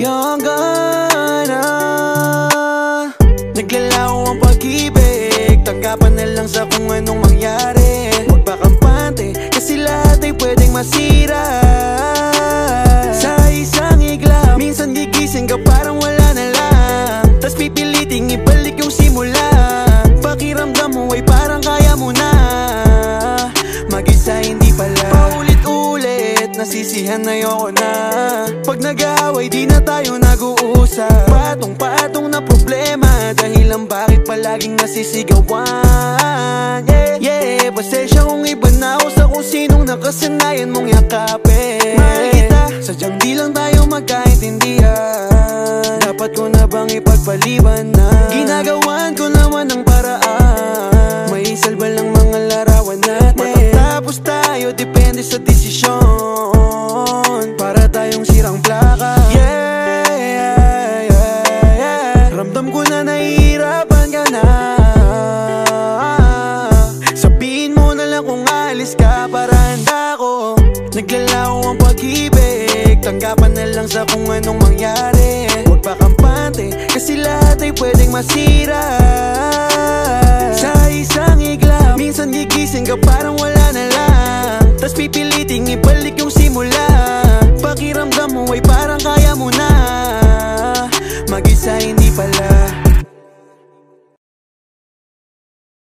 Iyong gana Naglalaw ang pag-ibig. Tanggapan na lang sa kung anong mangyari. Huwag pa kampante Kasi lahat ay pwedeng masira. Sa isang iglap Minsan gigising ka parang wala na lang. Tas pipiliting ibalik yung simula. Pakiramdam mo ay parang kaya mo na. Mag-isa hindi Nasisihan na ayoko na. Pag nag-aaway di na tayo nag-uusap. Patong-patong na problema Dahilan bakit palaging nasisigawan. Yeah, yeah Pasensya kung iba na ako sa kung sinong nakasanayan mong yakapin. Mahal kita Sadyang di lang tayo magkaintindihan. Dapat ko na bang ipagpaliban na Ginagawan ko naman Nahihirapan ka na. Sabihin mo na lang kung alis ka Para handa ko Naglalaw ang pag-ibig. Tanggapan na lang sa kung anong mangyari. Huwag pa kang pante Kasi lahat ay pwedeng masira. Sa isang iglap Minsan gigising ka parang wala na lang. Tas pipiliting ibalik yung simula. Pakiramdam mo ay parang kaya